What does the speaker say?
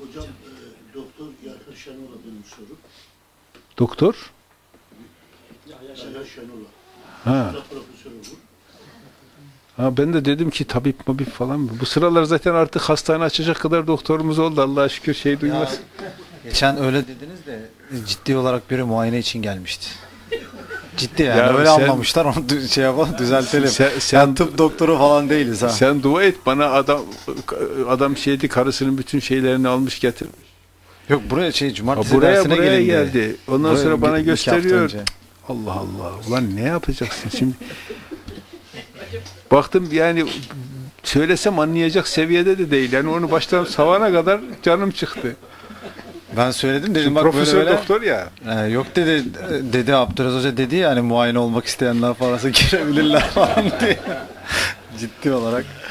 Hocam e, doktor Yahya Şenol'a benim sorum. Doktor? Yahya Şenol'a. Ha. Ha ben de dedim ki tabip mabip falan mı? Bu sıralar zaten artık hastane açacak kadar doktorumuz oldu. Allah'a şükür şey duymaz. Geçen öyle dediniz de ciddi olarak biri muayene için gelmişti. Ciddi yani Ya öyle sen- anlamışlar onu şey yapalım düzeltelim. Sen- sen- Yani tıp doktoru falan değiliz ha. Sen dua et bana adam adam şeydi karısının bütün şeylerini almış getirmiş. Yok buraya şey Ha, cumartesi buraya dersine buraya gelin diye. geldi. Ondan Buraya sonra bana gösteriyor. Allah Allah. Ulan ne yapacaksın şimdi? Baktım yani söylesem anlayacak seviyede de değil. Yani onu baştan savana kadar canım çıktı. Ben söyledim dedim Şimdi bak profesör böyle böyle. doktor ya. Ee, yok dedi dedi Abdülaziz Hoca dedi yani muayene olmak isteyenler falan girebilirler falan diye. Ciddi olarak.